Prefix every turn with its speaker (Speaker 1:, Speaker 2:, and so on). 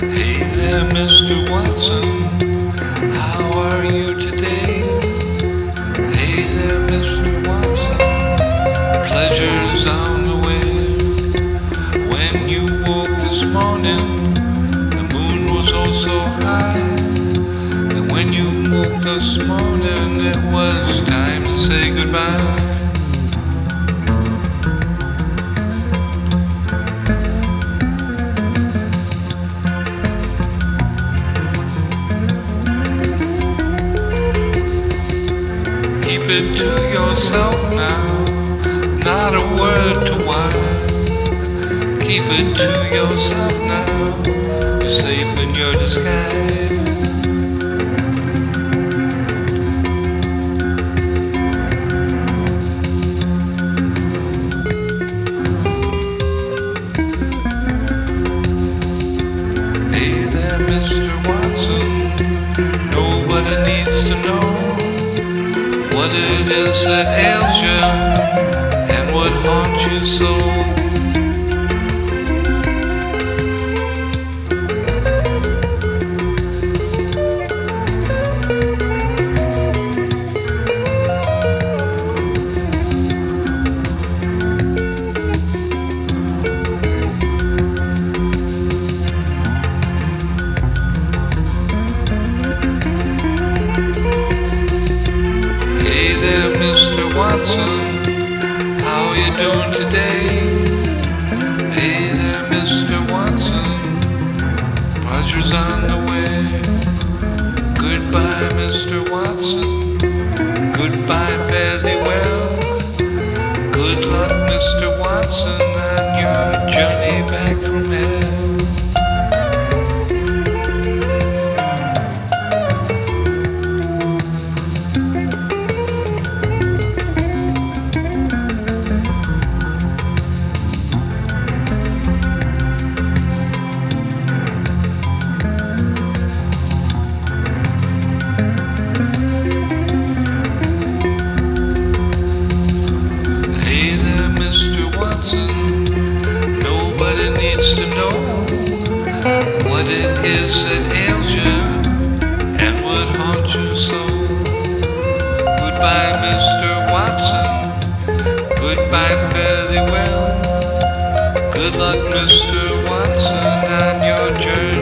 Speaker 1: Hey there, Mr. Watson. How are you today? Hey there, Mr. Watson. Pleasure's on the way. When you woke this morning, the moon was high. And when you woke this morning, it was time to say goodbye. It to yourself now, not a word to whine. Keep it to yourself now, you're safe in your disguise. Hey there, Mr. Watson, it is that ails you and what haunts you so. There, Mr. Watson, how are you doing today? Hey there, Mr. Watson, Roger's on the way. Goodbye, Mr. Watson. Goodbye, fare thee well. Good luck, Mr. Watson, on your journey back from hell. know what it is that ails you and what haunts you so. Goodbye, Mr. Watson. Goodbye, fairly well. Good luck, Mr. Watson, on your journey.